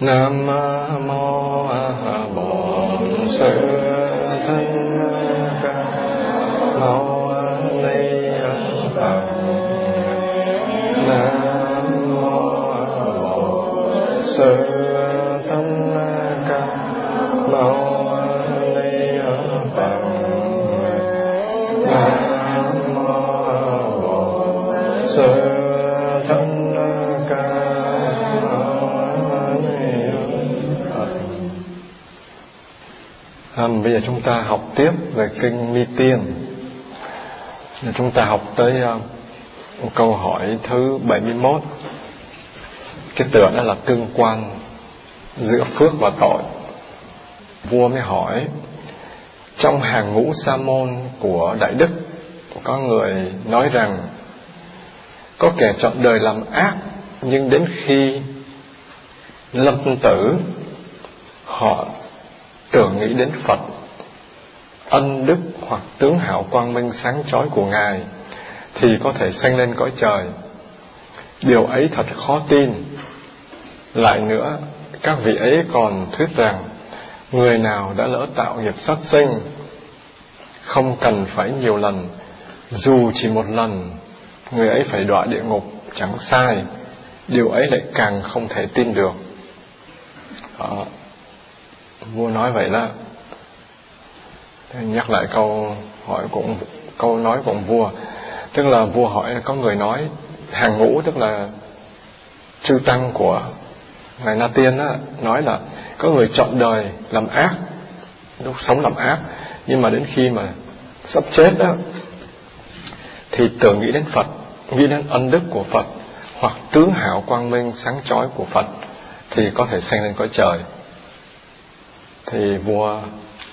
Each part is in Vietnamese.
nam mô bổn sư thích ca mâu ni phật. Nam mô bổn sư Bây giờ chúng ta học tiếp về kinh Mi Tiên. Chúng ta học tới uh, câu hỏi thứ 71. Cái tựa đó là tương quan giữa phước và tội. Vua mới hỏi trong hàng ngũ sa môn của Đại Đức có người nói rằng có kẻ chọn đời làm ác nhưng đến khi lâm tử họ tưởng nghĩ đến Phật ân đức hoặc tướng hảo quang minh sáng chói của Ngài thì có thể sanh lên cõi trời. Điều ấy thật khó tin. Lại nữa, các vị ấy còn thuyết rằng người nào đã lỡ tạo nghiệp sát sinh không cần phải nhiều lần, dù chỉ một lần, người ấy phải đọa địa ngục chẳng sai. Điều ấy lại càng không thể tin được. Đó vua nói vậy đó. Nhắc lại câu hỏi cũng câu nói của vua. Tức là vua hỏi có người nói hàng ngũ tức là chư tăng của ngài na tiên đó, nói là có người chọn đời làm ác lúc sống làm ác nhưng mà đến khi mà sắp chết đó thì tưởng nghĩ đến phật nghĩ đến ân đức của phật hoặc tướng hảo quang minh sáng chói của phật thì có thể sanh lên cõi trời thì vua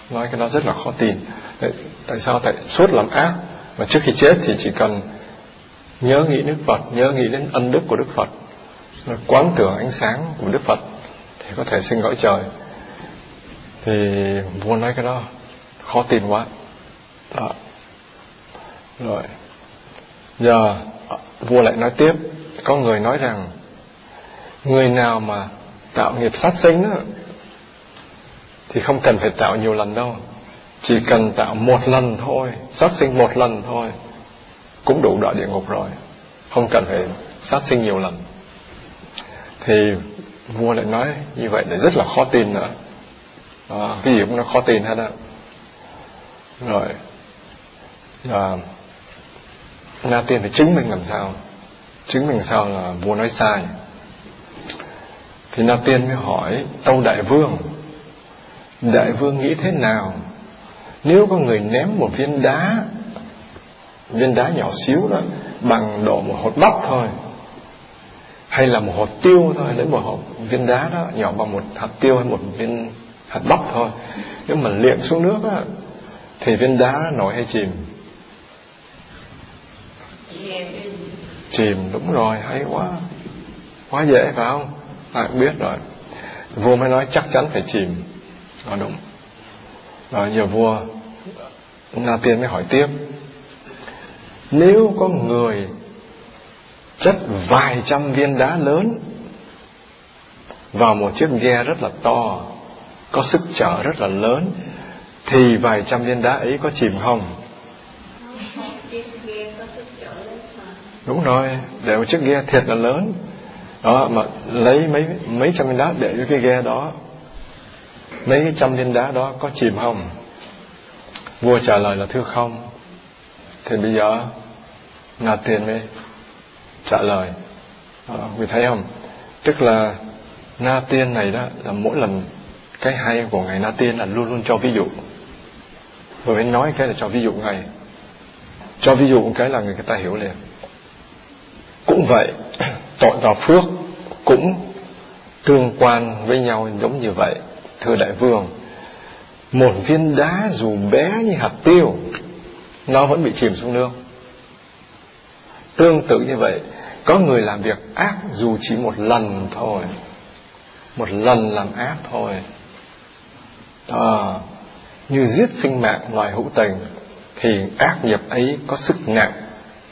nói cái đó rất là khó tin. Tại, tại sao? Tại suốt làm ác. Mà trước khi chết thì chỉ cần nhớ nghĩ Đức Phật nhớ nghĩ đến ân đức của Đức Phật quán tưởng ánh sáng của Đức Phật thì có thể sinh cõi trời. Thì vua nói cái đó khó tin quá. Đó. rồi. Giờ vua lại nói tiếp. Có người nói rằng người nào mà tạo nghiệp sát sinh đó, thì không cần phải tạo nhiều lần đâu. Chỉ cần tạo một lần thôi sát sinh một lần thôi cũng đủ đọa địa ngục rồi. Không cần phải sát sinh nhiều lần. Thì vua lại nói như vậy là rất là khó tin nữa. À, cái gì cũng nó khó tin hết á. Rồi à, na tiên phải chứng minh làm sao? Chứng minh sao là vua nói sai? Thì na tiên mới hỏi tâu đại vương đại vương nghĩ thế nào? Nếu có người ném một viên đá viên đá nhỏ xíu đó bằng độ một hột bắp thôi hay là một hột tiêu thôi lấy một hột viên đá đó nhỏ bằng một hạt tiêu hay một viên hạt bắp thôi nếu mà liệng xuống nước đó, thì viên đá nổi hay chìm? Chìm đúng rồi hay quá. Quá dễ phải không? Ai biết rồi. Vua mới nói chắc chắn phải chìm nó đúng. Rồi nhà vua Na Tiên mới hỏi tiếp. Nếu có người chất vài trăm viên đá lớn vào một chiếc ghe rất là to, có sức chở rất là lớn, thì vài trăm viên đá ấy có chìm không? Đúng rồi, để một chiếc ghe thiệt là lớn. Đó, mà lấy mấy mấy trăm viên đá để cho cái ghe đó mấy cái trăm viên đá đó có chìm không? Vua trả lời là thưa không. Thì bây giờ Na tiền mới trả lời. À, quý thấy không? Tức là Na Tiên này đó là mỗi lần cái hay của ngài Na Tiên là luôn luôn cho ví dụ. Rồi mới nói cái là cho ví dụ ngài cho ví dụ cái là người ta hiểu liền. Cũng vậy tội và phước cũng tương quan với nhau giống như vậy thưa đại vương một viên đá dù bé như hạt tiêu nó vẫn bị chìm xuống nước tương tự như vậy có người làm việc ác dù chỉ một lần thôi. Một lần làm ác thôi. À, như giết sinh mạng loài hữu tình thì ác nghiệp ấy có sức nặng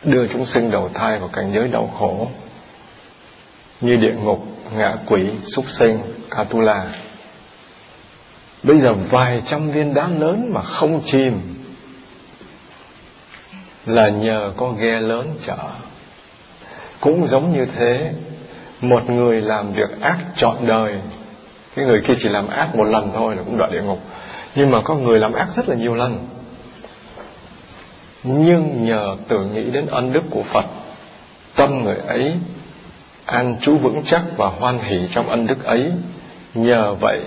đưa chúng sinh đầu thai vào cảnh giới đau khổ. Như địa ngục ngạ quỷ súc sinh Atula bây giờ vài trăm viên đá lớn mà không chìm là nhờ có ghe lớn chở. Cũng giống như thế, một người làm việc ác trọn đời, cái người kia chỉ làm ác một lần thôi là cũng đọa địa ngục. Nhưng mà có người làm ác rất là nhiều lần. Nhưng nhờ tưởng nghĩ đến ân đức của Phật, tâm người ấy an trú vững chắc và hoan hỷ trong ân đức ấy, nhờ vậy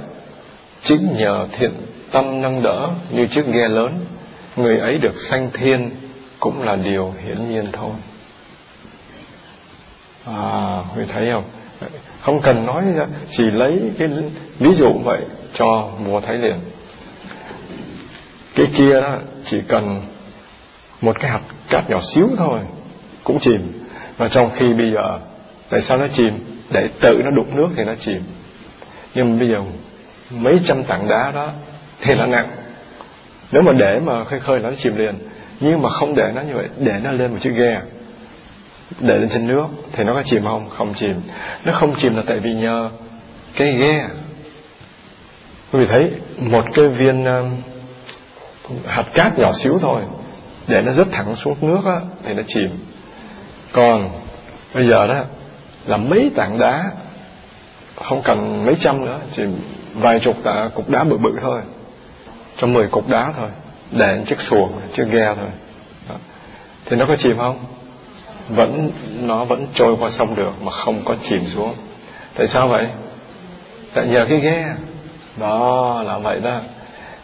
chính nhờ thiện tâm nâng đỡ như chiếc ghe lớn, người ấy được sanh thiên cũng là điều hiển nhiên thôi. À người thấy không? Không cần nói ra, chỉ lấy cái ví dụ vậy cho mùa thấy liền cái kia đó chỉ cần một cái hạt cát nhỏ xíu thôi, cũng chìm. Và trong khi bây giờ, tại sao nó chìm? Để tự nó đụng nước thì nó chìm. Nhưng bây giờ mấy trăm tảng đá đó thì là nặng. Nếu mà để mà khơi khơi nó chìm liền. Nhưng mà không để nó như vậy để nó lên một chiếc ghe để lên trên nước thì nó có chìm không? Không chìm. Nó không chìm là tại vì nhờ cái ghe. Quý vị thấy một cái viên um, hạt cát nhỏ xíu thôi để nó rớt thẳng xuống nước á, thì nó chìm. Còn bây giờ đó là mấy tảng đá không cần mấy trăm nữa, chỉ vài chục tạ cục đá bự bự thôi. Cho mười cục đá thôi, để chiếc xuồng, chiếc ghe thôi. Đó. thì nó có chìm không? Vẫn, nó vẫn trôi qua sông được mà không có chìm xuống. Tại sao vậy? Tại nhờ cái ghe. Đó là vậy đó.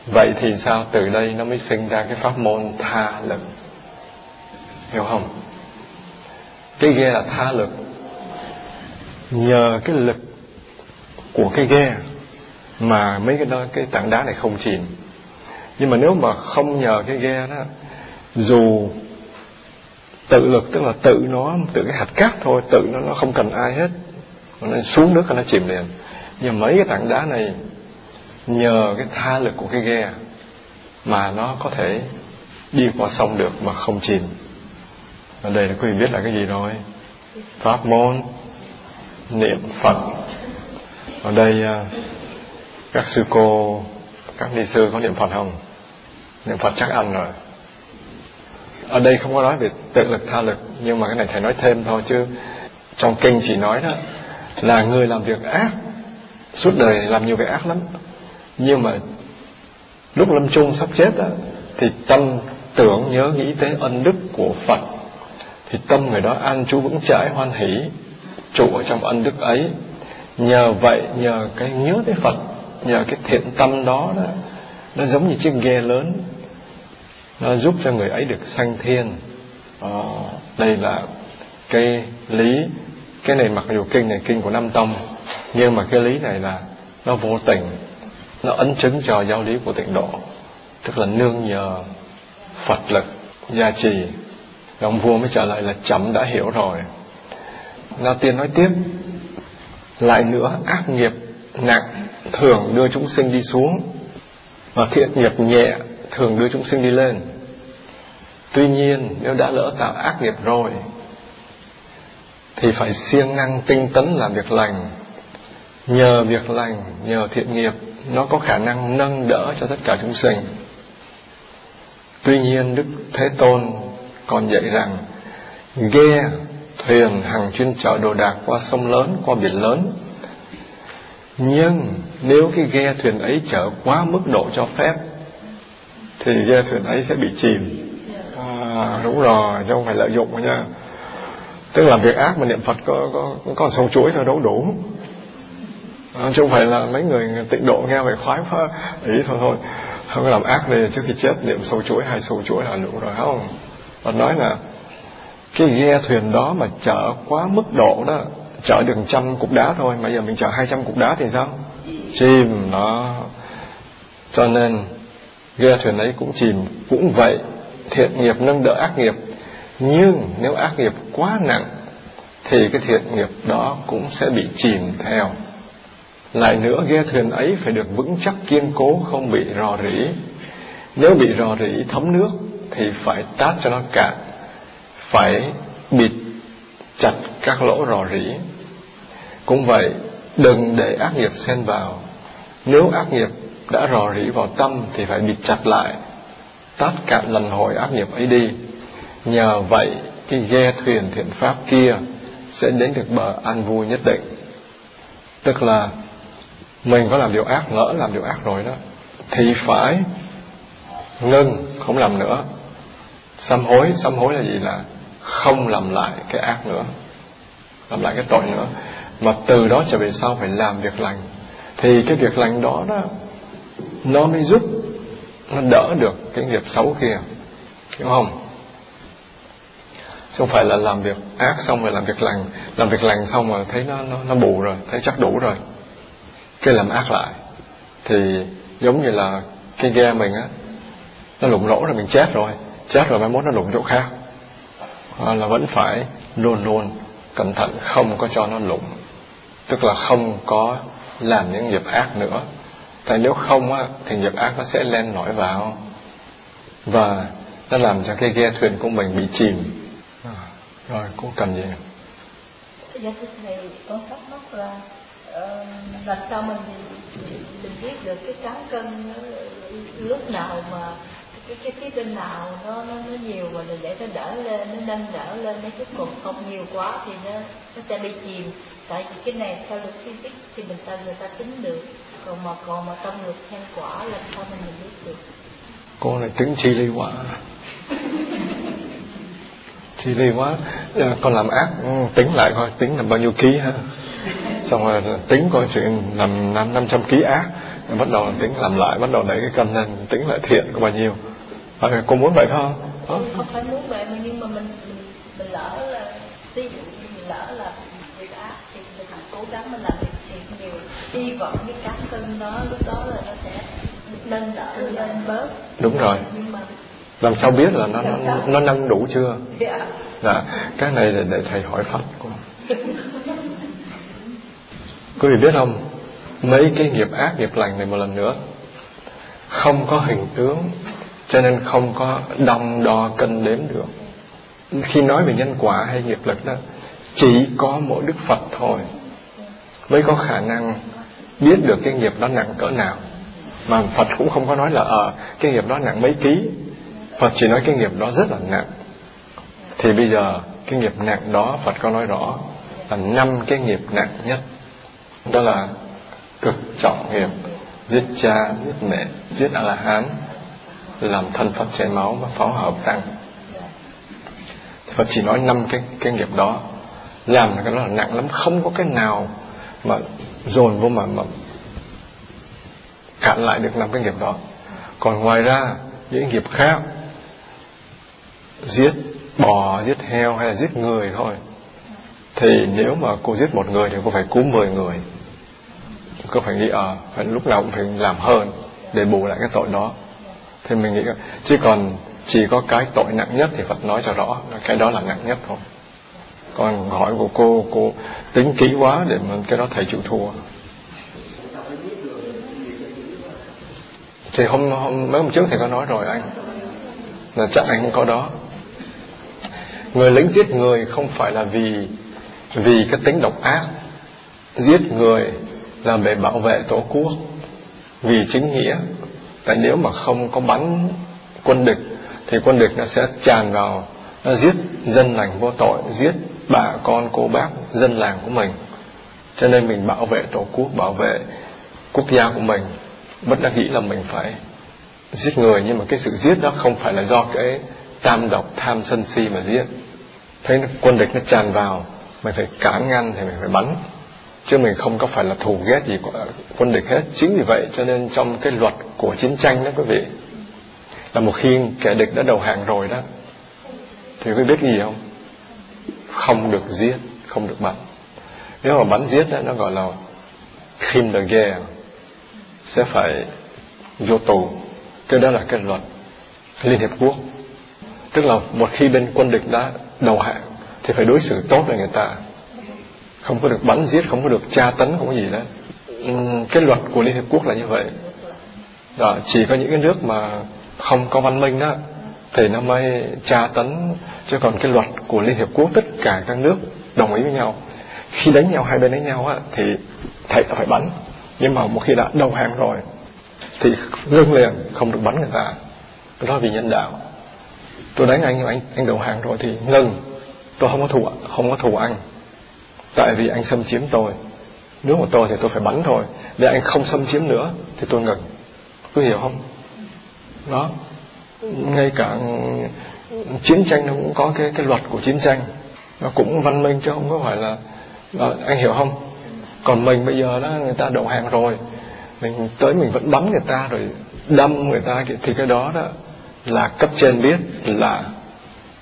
Vậy thì sao? Từ đây nó mới sinh ra cái pháp môn tha lực. Hiểu không? Cái ghe là tha lực. Nhờ cái lực của cái ghe mà mấy cái đó, cái tảng đá này không chìm. Nhưng mà nếu mà không nhờ cái ghe đó, dù tự lực, tức là tự nó, tự cái hạt cát thôi, tự nó nó không cần ai hết, nó xuống nước nó chìm liền. Nhưng mấy cái tảng đá này, nhờ cái tha lực của cái ghe mà nó có thể đi qua sông được mà không chìm. Ở đây là quý vị biết là cái gì rồi? Pháp môn, niệm phật ở đây à, các sư cô các ni sư có niệm phật không? Niệm phật chắc ăn rồi. Ở đây không có nói về tự lực tha lực nhưng mà cái này thầy nói thêm thôi chứ trong kinh chỉ nói đó là người làm việc ác suốt đời làm nhiều việc ác lắm. Nhưng mà lúc lâm chung sắp chết đó, thì tâm tưởng nhớ nghĩ tới ân đức của Phật thì tâm người đó an trú vững chãi hoan hỷ trụ ở trong ân đức ấy nhờ vậy nhờ cái nhớ tới Phật nhờ cái thiện tâm đó đó nó giống như chiếc ghe lớn. Nó giúp cho người ấy được sanh thiên. À, đây là cái lý cái này mặc dù kinh này kinh của Nam tông nhưng mà cái lý này là nó vô tình nó ấn chứng cho giáo lý của tịnh độ. Tức là nương nhờ phật lực gia trì. Ông vua mới trả lời là chậm đã hiểu rồi. Na tiên nói tiếp lại nữa, ác nghiệp nặng thường đưa chúng sinh đi xuống và thiện nghiệp nhẹ thường đưa chúng sinh đi lên. Tuy nhiên, nếu đã lỡ tạo ác nghiệp rồi, thì phải siêng năng tinh tấn làm việc lành. Nhờ việc lành, nhờ thiện nghiệp, nó có khả năng nâng đỡ cho tất cả chúng sinh. Tuy nhiên, đức thế tôn còn dạy rằng, ghe thuyền hàng chuyên chở đồ đạc qua sông lớn qua biển lớn. Nhưng nếu cái ghe thuyền ấy chở quá mức độ cho phép thì ghe thuyền ấy sẽ bị chìm. À, đúng rồi chứ không phải lợi dụng nha. Tức là việc ác mà niệm phật có có có sông chuỗi thôi đâu đủ. À, chứ không phải là mấy người tịnh độ nghe về khoái phá ý thôi thôi. Không có làm ác này trước khi chết niệm sâu chuỗi hai sâu chuỗi là đủ rồi không? Phật nói là cái ghe thuyền đó mà chở quá mức độ đó, chở được trăm cục đá thôi, mà giờ mình chở hai trăm cục đá thì sao? Chìm nó. Cho nên, ghe thuyền ấy cũng chìm. Cũng vậy, thiện nghiệp nâng đỡ ác nghiệp. Nhưng nếu ác nghiệp quá nặng, thì cái thiện nghiệp đó cũng sẽ bị chìm theo. Lại nữa, ghe thuyền ấy phải được vững chắc, kiên cố, không bị rò rỉ. Nếu bị rò rỉ, thấm nước, thì phải tát cho nó cạn phải bịt chặt các lỗ rò rỉ. Cũng vậy, đừng để ác nghiệp xen vào. Nếu ác nghiệp đã rò rỉ vào tâm thì phải bịt chặt lại. Tát cạn lần hồi ác nghiệp ấy đi. Nhờ vậy, cái ghe thuyền thiện pháp kia sẽ đến được bờ an vui nhất định. Tức là, mình có làm điều ác lỡ làm điều ác rồi đó, thì phải ngưng, không làm nữa. Sám hối sám hối là gì là không làm lại cái ác nữa làm lại cái tội nữa. Mà từ đó trở về sau phải làm việc lành. Thì cái việc lành đó đó nó mới giúp nó đỡ được cái nghiệp xấu kia. Hiểu không? Chứ không phải là làm việc ác xong rồi làm việc lành. Làm việc lành xong rồi thấy nó nó, nó bù rồi thấy chắc đủ rồi. Cái làm ác lại. Thì giống như là cái ghe mình á nó lụng lỗ rồi mình chết rồi. Chết rồi mai mốt nó lụng chỗ khác. Ờ, là vẫn phải luôn luôn cẩn thận không có cho nó lụng tức là không có làm những nghiệp ác nữa. Tại nếu không á thì nghiệp ác nó sẽ len nổi vào. Và nó làm cho cái ghe thuyền của mình bị chìm. À, rồi cũng cần gì? Dạ thưa thầy con thắc mắc là uh, làm sao mình mình biết được cái cán cân ờ, lúc nào mà cái cái phía bên nào nó nó nó nhiều và để nó đỡ lên nó nâng đỡ lên nó chút còn không nhiều quá thì nó nó sẽ bị chìm. Tại vì cái này theo luật physics thì mình ta người ta tính được. Còn mà còn mà trong luật nhân quả là sao mình biết được? Cô này tính chi ly quá. Chi ly quá. Ờ, con làm ác ừ, tính lại coi tính là bao nhiêu ký ha. Xong rồi tính coi chuyện làm năm năm trăm ký ác. Bắt đầu tính làm lại bắt đầu đẩy cái cân lên tính lại thiện có bao nhiêu à, cô muốn vậy không không, không phải muốn vậy mà nhưng mà mình mình, mình lỡ là ví dụ mình lỡ là việc ác thì mình cố gắng mình làm việc thiện nhiều. Hy vọng cái cán cân đó lúc đó là nó sẽ nâng đỡ lên bớt. Đúng rồi. Nhưng mà làm sao biết là nó nó, nó nâng đủ chưa? Dạ. Dạ cái này để, để thầy hỏi phật cô. Quý vị biết không? Mấy cái nghiệp ác nghiệp lành này một lần nữa không có hình tướng cho nên không có đong đo cân đếm được. Khi nói về nhân quả hay nghiệp lực đó, chỉ có mỗi đức phật thôi mới có khả năng biết được cái nghiệp đó nặng cỡ nào. Mà phật cũng không có nói là ở cái nghiệp đó nặng mấy ký. Phật chỉ nói cái nghiệp đó rất là nặng. Thì bây giờ cái nghiệp nặng đó, phật có nói rõ là năm cái nghiệp nặng nhất. Đó là cực trọng nghiệp, giết cha, giết mẹ, giết a la hán làm thân phật chảy máu và pháo hợp tăng. Thì Phật chỉ nói năm cái cái nghiệp đó. Làm cái đó là nặng lắm, không có cái nào mà dồn vô mà mà cản lại được năm cái nghiệp đó. Còn ngoài ra, những nghiệp khác, giết bò, giết heo hay là giết người thôi, thì nếu mà cô giết một người thì cô phải cứu mười người. Cô phải nghĩ à phải lúc nào cũng phải làm hơn để bù lại cái tội đó thì mình nghĩ chứ còn chỉ có cái tội nặng nhất thì Phật nói cho rõ cái đó là nặng nhất thôi. Còn hỏi của cô cô tính kỹ quá để mà cái đó thầy chịu thua. Thì hôm, hôm mấy hôm trước thầy có nói rồi anh là chắc anh không có đó. Người lính giết người không phải là vì vì cái tính độc ác. Giết người là để bảo vệ tổ quốc. Vì chính nghĩa tại nếu mà không có bắn quân địch, thì quân địch nó sẽ tràn vào, nó giết dân lành vô tội, giết bà con cô bác, dân làng của mình. Cho nên mình bảo vệ tổ quốc, bảo vệ quốc gia của mình, bất đắc dĩ là mình phải giết người. Nhưng mà cái sự giết đó không phải là do cái tam độc, tham sân si mà giết. Thấy quân địch nó tràn vào, mình phải cản ngăn thì mình phải bắn chứ mình không có phải là thù ghét gì của quân địch hết. Chính vì vậy cho nên trong cái luật của chiến tranh đó quý vị là một khi kẻ địch đã đầu hàng rồi đó thì quý biết gì không? Không được giết không được bắn. Nếu mà bắn giết đó, nó gọi là Kindergare sẽ phải vô tù. Cái đó là cái luật Liên Hiệp Quốc. Tức là một khi bên quân địch đã đầu hàng thì phải đối xử tốt với người ta không có được bắn giết không có được tra tấn không có gì đó ừ, cái luật của liên hiệp quốc là như vậy. Đó, chỉ có những cái nước mà không có văn minh đó thì nó mới tra tấn. Chứ còn cái luật của liên hiệp quốc tất cả các nước đồng ý với nhau. Khi đánh nhau hai bên đánh nhau á thì thầy phải bắn. Nhưng mà một khi đã đầu hàng rồi thì ngưng liền không được bắn người ta. Đó vì nhân đạo. Tôi đánh anh anh anh đầu hàng rồi thì ngừng. Tôi không có thù không có thù anh tại vì anh xâm chiếm tôi. Nếu mà tôi thì tôi phải bắn thôi. Để anh không xâm chiếm nữa thì tôi ngừng. Có hiểu không? Đó. Ngay cả chiến tranh nó cũng có cái cái luật của chiến tranh. Nó cũng văn minh chứ không có phải là, đó, anh hiểu không? Còn mình bây giờ đó người ta đầu hàng rồi. Mình tới mình vẫn bắn người ta rồi đâm người ta thì cái đó đó là cấp trên biết là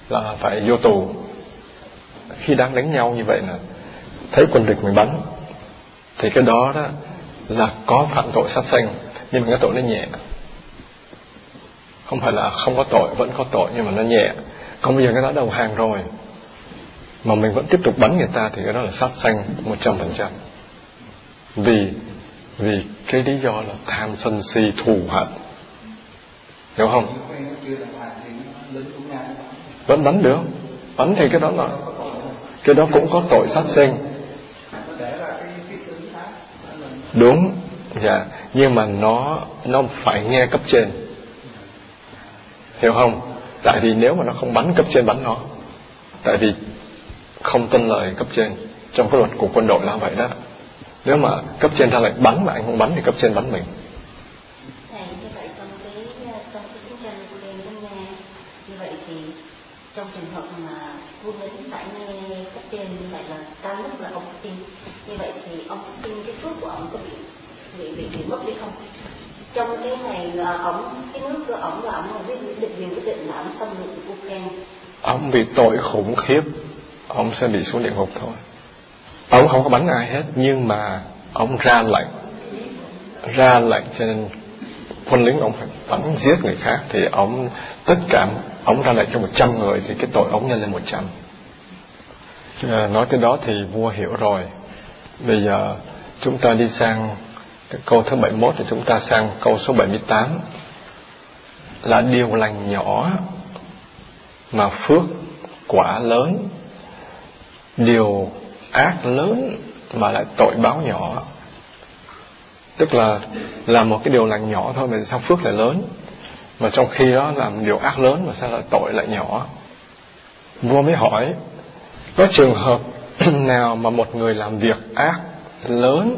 là phải vô tù. Khi đang đánh nhau như vậy là thấy quân địch mình bắn, thì cái đó đó là có phạm tội sát sanh, nhưng mà cái tội nó nhẹ. Không phải là không có tội, vẫn có tội, nhưng mà nó nhẹ. Còn bây giờ cái đó đầu hàng rồi, mà mình vẫn tiếp tục bắn người ta thì cái đó là sát sanh một trăm phần trăm. Vì vì cái lý do là tham sân si thù hận. Hiểu không? Vẫn bắn được. Bắn thì cái đó là cái đó cũng có tội sát sinh đúng. Dạ. Nhưng mà nó nó phải nghe cấp trên. Hiểu không? Tại vì nếu mà nó không bắn cấp trên bắn nó, tại vì không tuân lời cấp trên trong cái luật của quân đội là vậy đó. Nếu mà cấp trên ra lệnh bắn mà anh không bắn thì cấp trên bắn mình thầy như vậy trong cái trong cái chiến tranh của liên với nga như vậy thì trong trường hợp mà vua lính phải nghe cấp trên như vậy là cao nhất là ông tin như vậy thì ông tin cái phước của ông có bị bị mất đi không? Trong cái này ổng cái nước của ổng là ổng quyết định quyền quyết định là ổng xâm lược Ukraine. Ông bị tội khủng khiếp ông sẽ bị xuống địa ngục thôi. Ông không có bắn ai hết nhưng mà ông ra lệnh. Ra lệnh cho nên quân lính ông phải bắn giết người khác thì ông tất cả ông ra lệnh cho một trăm người thì cái tội ông nhân lên một trăm. À, nói tới đó thì vua hiểu rồi. Bây giờ chúng ta đi sang câu thứ 71 thì chúng ta sang câu số 78 là điều lành nhỏ mà phước quả lớn. Điều ác lớn mà lại tội báo nhỏ. Tức là làm một cái điều lành nhỏ thôi, mà sao phước lại lớn? Mà trong khi đó làm điều ác lớn mà sao lại tội lại nhỏ? Vua mới hỏi, có trường hợp nào mà một người làm việc ác lớn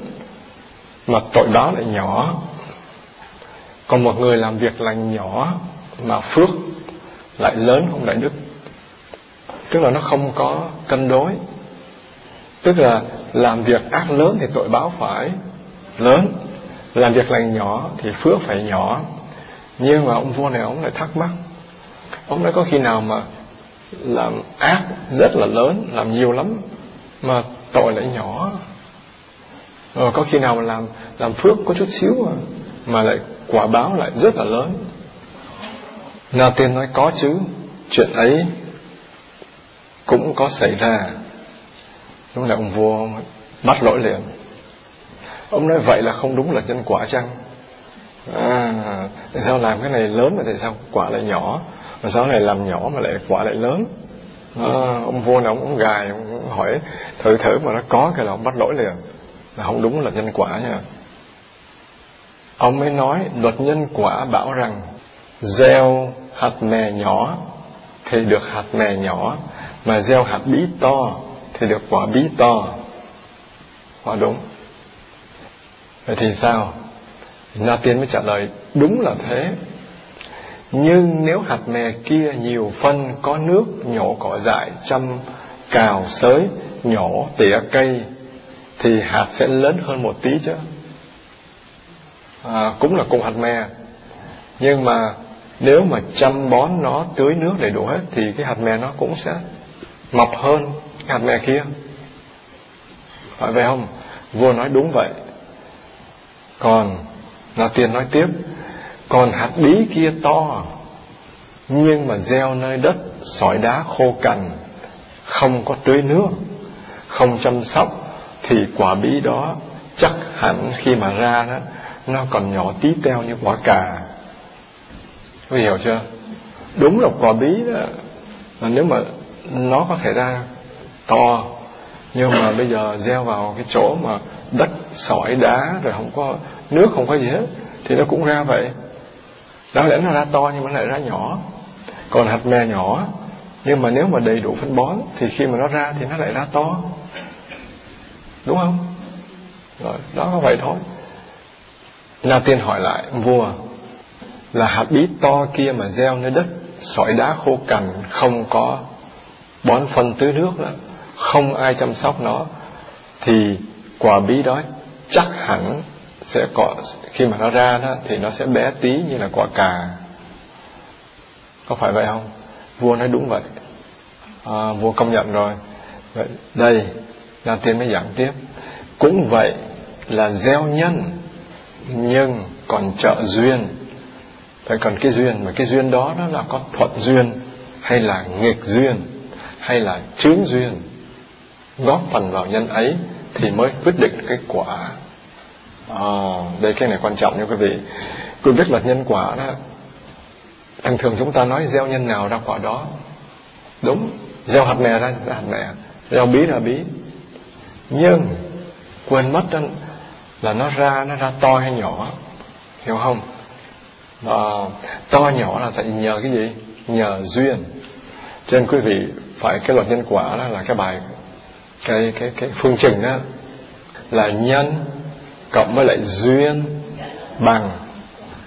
mà tội báo lại nhỏ. Còn một người làm việc lành nhỏ mà phước lại lớn không đại đức. Tức là nó không có cân đối. Tức là làm việc ác lớn thì tội báo phải lớn. Làm việc lành nhỏ thì phước phải nhỏ. Nhưng mà ông vua này, ông lại thắc mắc. Ông nói có khi nào mà làm ác rất là lớn, làm nhiều lắm mà tội lại nhỏ? Rồi có khi nào mà làm làm phước có chút xíu mà mà lại quả báo lại rất là lớn. Na tiên nói có chứ chuyện ấy cũng có xảy ra. Lúc là ông vua bắt lỗi liền. Ông nói vậy là không đúng là nhân quả chăng? À, Tại sao làm cái này lớn mà tại sao quả lại nhỏ? Mà sao này làm nhỏ mà lại quả lại lớn? À, Ông vua này ông, ông gài ông hỏi thử thử mà nó có cái là ông bắt lỗi liền. Là không đúng là nhân quả nha. Ông mới nói, luật nhân quả bảo rằng, Gieo hạt mè nhỏ Thì được hạt mè nhỏ, Mà gieo hạt bí to thì được quả bí to. Quả đúng. Vậy thì sao? Na Tiên mới trả lời, đúng là thế. Nhưng nếu hạt mè kia nhiều phân, có nước, nhổ cỏ dại, chăm cào sới, nhổ tỉa cây thì hạt sẽ lớn hơn một tí chứ. À, cũng là cùng hạt mè nhưng mà nếu mà chăm bón nó tưới nước đầy đủ hết thì cái hạt mè nó cũng sẽ mập hơn hạt mè kia. Phải vậy không? Vua nói đúng vậy. Còn Na tiên nói tiếp còn hạt bí kia to nhưng mà gieo nơi đất sỏi đá khô cằn không có tưới nước không chăm sóc thì quả bí đó chắc hẳn khi mà ra đó, nó còn nhỏ tí teo như quả cà. Có hiểu chưa? Đúng là quả bí đó nếu mà nó có thể ra to, nhưng mà bây giờ gieo vào cái chỗ mà đất, sỏi, đá, rồi không có nước, không có gì hết, thì nó cũng ra vậy. Đáng lẽ nó ra to nhưng mà lại ra nhỏ. Còn hạt mè nhỏ, nhưng mà nếu mà đầy đủ phân bón, thì khi mà nó ra thì nó lại ra to đúng không? Rồi đó có vậy thôi. Na tiên hỏi lại vua là hạt bí to kia mà gieo nơi đất sỏi đá khô cằn không có bón phân tưới nước đó không ai chăm sóc nó thì quả bí đó chắc hẳn sẽ có khi mà nó ra đó thì nó sẽ bé tí như là quả cà. Có phải vậy không? Vua nói đúng vậy. À, vua công nhận rồi. Vậy đây là tiên mới giảng tiếp. Cũng vậy là gieo nhân nhưng còn trợ duyên. Phải còn cái duyên mà cái duyên đó nó là có thuận duyên hay là nghịch duyên hay là chướng duyên góp phần vào nhân ấy thì mới quyết định cái quả. À, đây cái này quan trọng nha quý vị. Quý biết là nhân quả đó thường thường chúng ta nói gieo nhân nào ra quả đó. Đúng gieo hạt mè ra, ra hạt mè. Gieo bí ra bí nhưng quên mất đó là nó ra nó ra to hay nhỏ hiểu không? À, to nhỏ là tại nhờ cái gì? Nhờ duyên. Cho nên quý vị phải cái luật nhân quả đó là cái bài cái cái cái phương trình đó là nhân cộng với lại duyên bằng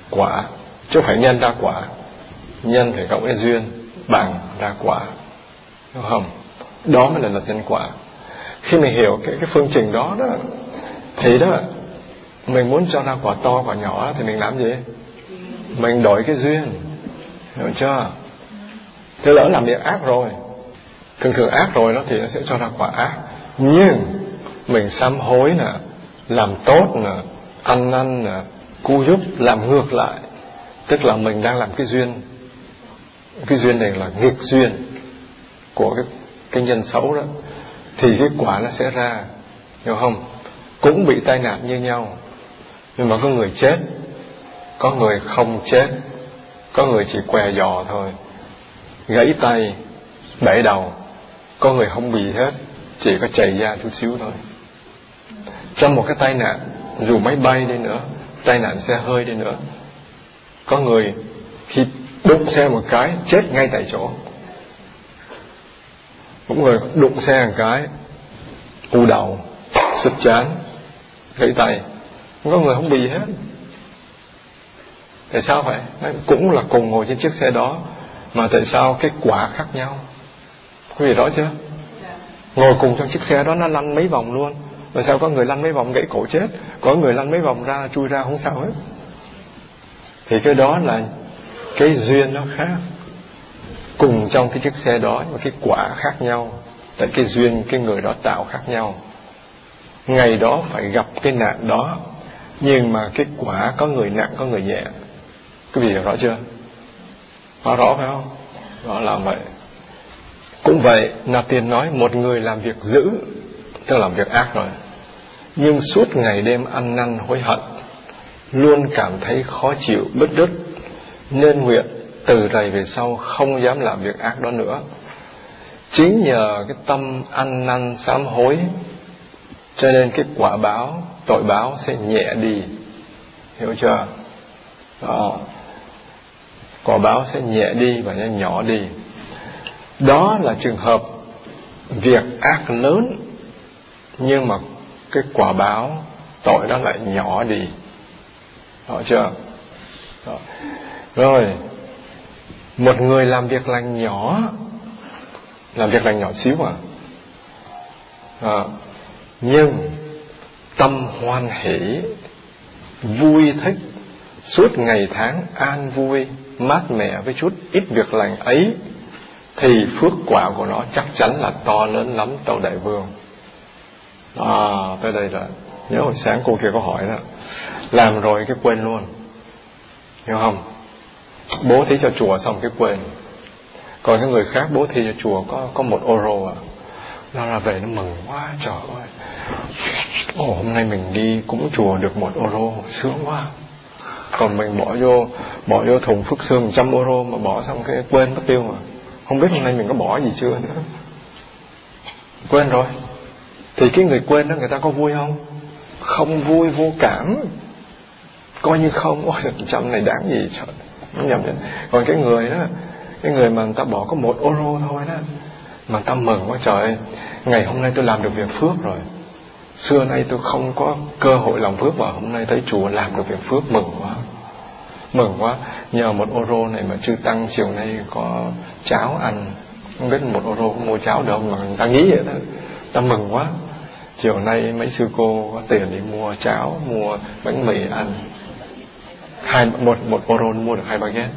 quả. Chứ phải nhân ra quả. Nhân phải cộng với duyên bằng ra quả. Đúng không? Đó mới là luật nhân quả khi mình hiểu cái cái phương trình đó đó, thì đó, mình muốn cho ra quả to, quả nhỏ thì mình làm gì? Mình đổi cái duyên. Hiểu chưa? Thế lỡ làm việc ác rồi, thường thường ác rồi đó thì nó sẽ cho ra quả ác. Nhưng mình sám hối nè, làm tốt nè, ăn năn nè, cu giúp, làm ngược lại. Tức là mình đang làm cái duyên. Cái duyên này là nghịch duyên của cái cái nhân xấu đó thì cái quả nó sẽ ra, hiểu không? Cũng bị tai nạn như nhau. Nhưng mà có người chết, có người không chết, có người chỉ què giò thôi. Gãy tay bể đầu, có người không bị hết, chỉ có chảy ra chút xíu thôi. Trong một cái tai nạn, dù máy bay đi nữa, tai nạn xe hơi đi nữa, có người khi đụng xe một cái, chết ngay tại chỗ cũng người đụng xe một cái, u đầu, sụt chán, gãy tay. Có người không bị hết. Tại sao vậy? Cũng là cùng ngồi trên chiếc xe đó, mà tại sao kết quả khác nhau? Quý vị đó chưa? Ngồi cùng trong chiếc xe đó nó lăn mấy vòng luôn. Tại sao có người lăn mấy vòng gãy cổ chết? Có người lăn mấy vòng ra, chui ra không sao hết. Thì cái đó là cái duyên nó khác cùng trong cái chiếc xe đó mà cái quả khác nhau, tại cái duyên cái người đó tạo khác nhau. Ngày đó phải gặp cái nạn đó, nhưng mà cái quả có người nặng, có người nhẹ. Quý vị hiểu rõ chưa? Rõ rõ phải không? Rõ là vậy. Cũng vậy là tiền nói một người làm việc dữ, tức làm việc ác rồi. Nhưng suốt ngày đêm ăn năn hối hận, luôn cảm thấy khó chịu, bứt rứt, nên nguyện từ này về sau không dám làm việc ác đó nữa. Chính nhờ cái tâm ăn năn sám hối, cho nên cái quả báo, tội báo sẽ nhẹ đi. Hiểu chưa? Đó. quả báo sẽ nhẹ đi và nó nhỏ đi. Đó là trường hợp việc ác lớn, nhưng mà cái quả báo, tội đó lại nhỏ đi. Hiểu chưa? Đó. rồi một người làm việc lành nhỏ. Làm việc lành nhỏ xíu à, à nhưng tâm hoan hỷ vui thích suốt ngày tháng an vui mát mẻ với chút ít việc lành ấy thì phước quả của nó chắc chắn là to lớn lắm tàu đại vương. À tới đây rồi. Nhớ hồi sáng cô kia có hỏi đó. Làm rồi cái quên luôn. Hiểu không? Bố thí cho chùa xong cái quên. Còn cái người khác bố thí cho chùa có có một euro à. Nó ra về nó mừng quá trời ơi. Ồ, hôm nay mình đi cũng chùa được một euro sướng quá. Còn mình bỏ vô bỏ vô thùng phước xương trăm euro mà bỏ xong cái quên mất tiêu mà. Không biết hôm nay mình có bỏ gì chưa nữa. Quên rồi. Thì cái người quên đó người ta có vui không? Không vui vô cảm. Coi như không. Ôi trăm này đáng gì trời nó nhầm còn cái người đó, cái người mà người ta bỏ có một euro thôi đó, mà ta mừng quá trời. Ngày hôm nay tôi làm được việc phước rồi. Xưa nay tôi không có cơ hội làm phước và hôm nay thấy chùa làm được việc phước mừng quá. Mừng quá. Nhờ một euro này mà chư tăng chiều nay có cháo ăn. Không biết một euro có mua cháo được mà người ta nghĩ vậy đó. Ta mừng quá. Chiều nay mấy sư cô có tiền đi mua cháo, mua bánh mì ăn hai một một euro mua được hai baguette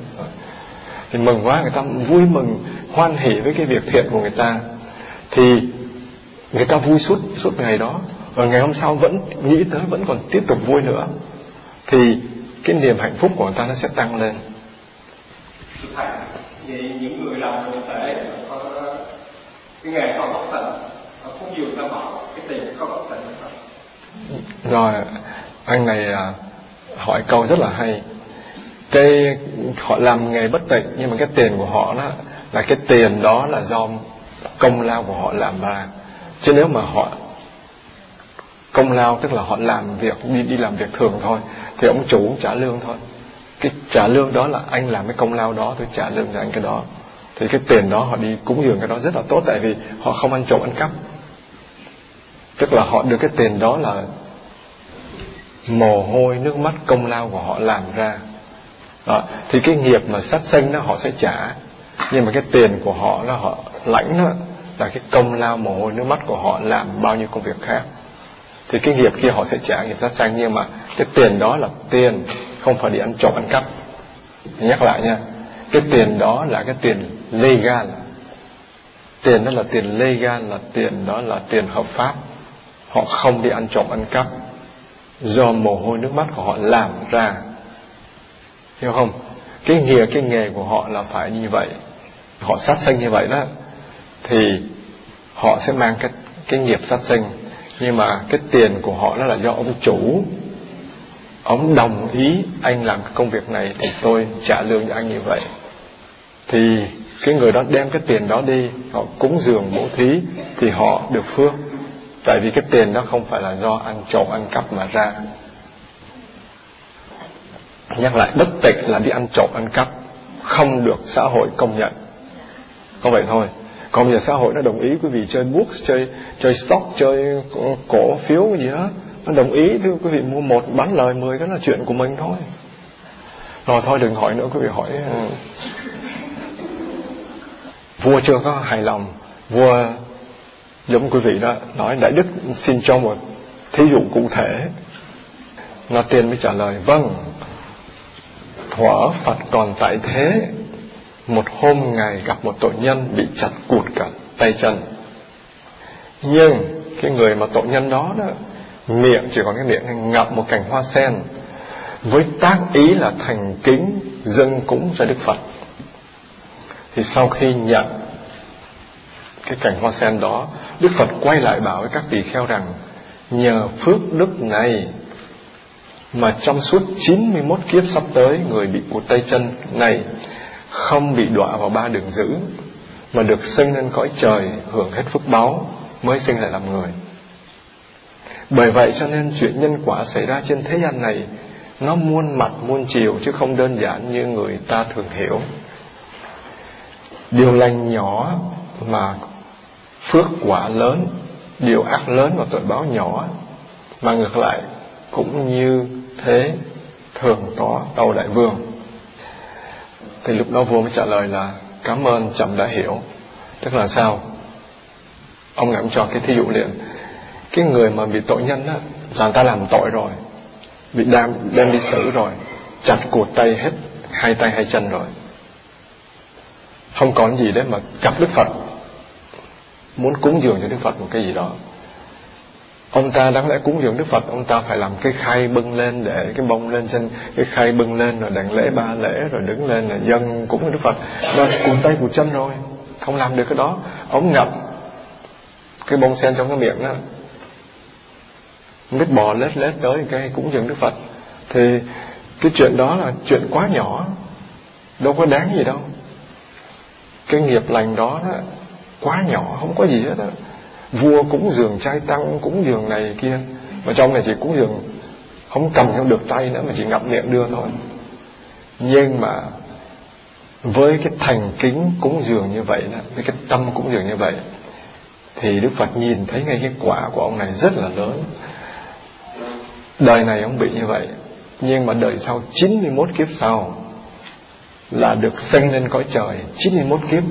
thì mừng quá người ta vui mừng hoan hỉ với cái việc thiện của người ta. Thì người ta vui suốt suốt ngày đó. Và ngày hôm sau vẫn nghĩ tới vẫn còn tiếp tục vui nữa. Thì cái niềm hạnh phúc của người ta nó sẽ tăng lên. Vậy những người làm người tệ cái nghề không bất tịnh phúc dường ta bảo cái tiền không bất tịnh rồi anh này à, hỏi câu rất là hay. Cái họ làm nghề bất tịnh, nhưng mà cái tiền của họ đó là cái tiền đó là do công lao của họ làm ra. Chứ nếu mà họ công lao, tức là họ làm việc, đi đi làm việc thường thôi, thì ông chủ trả lương thôi. Cái trả lương đó là anh làm cái công lao đó, tôi trả lương cho anh cái đó. Thì cái tiền đó họ đi cúng dường cái đó rất là tốt, tại vì họ không ăn trộm, ăn cắp. Tức là họ được cái tiền đó là mồ hôi, nước mắt công lao của họ làm ra. Đó. thì cái nghiệp mà sát sanh đó họ sẽ trả. Nhưng mà cái tiền của họ là họ lãnh đó, là cái công lao, mồ hôi, nước mắt của họ làm bao nhiêu công việc khác. Thì cái nghiệp kia họ sẽ trả, nghiệp sát sanh. Nhưng mà cái tiền đó là tiền, không phải đi ăn trộm, ăn cắp. Nhắc lại nha, cái tiền đó là cái tiền legal. Tiền đó là tiền legal, là tiền đó là tiền hợp pháp. Họ không đi ăn trộm, ăn cắp do mồ hôi nước mắt của họ làm ra. Hiểu không? Cái nghề cái nghề của họ là phải như vậy. Họ sát sinh như vậy đó. Thì họ sẽ mang cái cái nghiệp sát sinh. Nhưng mà cái tiền của họ đó là do ông chủ. Ông đồng ý anh làm cái công việc này thì tôi trả lương cho anh như vậy. Thì cái người đó đem cái tiền đó đi, họ cúng dường bố thí thì họ được phước tại vì cái tiền đó không phải là do ăn trộm, ăn cắp mà ra. Nhắc lại, bất tịch là đi ăn trộm, ăn cắp, không được xã hội công nhận. Không vậy thôi. Còn bây giờ xã hội nó đồng ý quý vị chơi books chơi chơi stock, chơi cổ phiếu cái gì đó, nó đồng ý thì quý vị mua một bán lời mười, đó là chuyện của mình thôi. Rồi thôi, đừng hỏi nữa, quý vị hỏi ừ. vua chưa có hài lòng, vua giống quý vị đó nói đại đức xin cho một thí dụ cụ thể nó tiên mới trả lời vâng thuở phật còn tại thế, một hôm ngài gặp một tội nhân bị chặt cụt cả tay chân. Nhưng cái người mà tội nhân đó đó, miệng chỉ còn cái miệng ngậm một cành hoa sen, với tác ý là thành kính, dâng cúng cho đức phật. Thì sau khi nhận cái cành hoa sen đó, đức phật quay lại bảo với các tỳ kheo rằng, nhờ phước đức này mà trong suốt 91 kiếp sắp tới, người bị cụt tay chân này không bị đọa vào ba đường dữ, mà được sinh lên cõi trời, hưởng hết phước báu mới sinh lại làm người. Bởi vậy cho nên chuyện nhân quả xảy ra trên thế gian này, nó muôn mặt, muôn chiều chứ không đơn giản như người ta thường hiểu. Điều lành nhỏ mà phước quả lớn, điều ác lớn và tội báo nhỏ, mà ngược lại cũng như thế thường có tàu đại vương. Thì lúc đó vua mới trả lời là, cảm ơn chậm đã hiểu. Tức là sao? Ông ngẫm cho cái thí dụ liền. Cái người mà bị tội nhân á, là người ta làm tội rồi, bị đem đem đi xử rồi, chặt cụt tay hết hai tay hai chân rồi. Không còn gì để mà gặp đức phật muốn cúng dường cho đức phật một cái gì đó. Ông ta đáng lẽ cúng dường đức phật ông ta phải làm cái khay bưng lên để cái bông lên trên cái khay bưng lên rồi đặng lễ ba lễ rồi đứng lên là dân cúng đức phật. Nó cuộn tay cuộn chân rồi không làm được cái đó. Ông ngập cái bông sen trong cái miệng đó. Không biết bò lết lết tới cái cúng dường đức phật. Thì cái chuyện đó là chuyện quá nhỏ đâu có đáng gì đâu. Cái nghiệp lành đó, đó quá nhỏ, không có gì hết đó vua cúng dường trai tăng, cúng dường này kia. Mà trong này chỉ cúng dường, không cầm không được tay nữa, mà chỉ ngậm miệng đưa thôi. Nhưng mà với cái thành kính cúng dường như vậy đó, với cái tâm cúng dường như vậy, thì Đức Phật nhìn thấy ngay cái quả của ông này rất là lớn. Đời này ông bị như vậy, nhưng mà đời sau 91 kiếp sau là được sanh lên cõi trời. 91 kiếp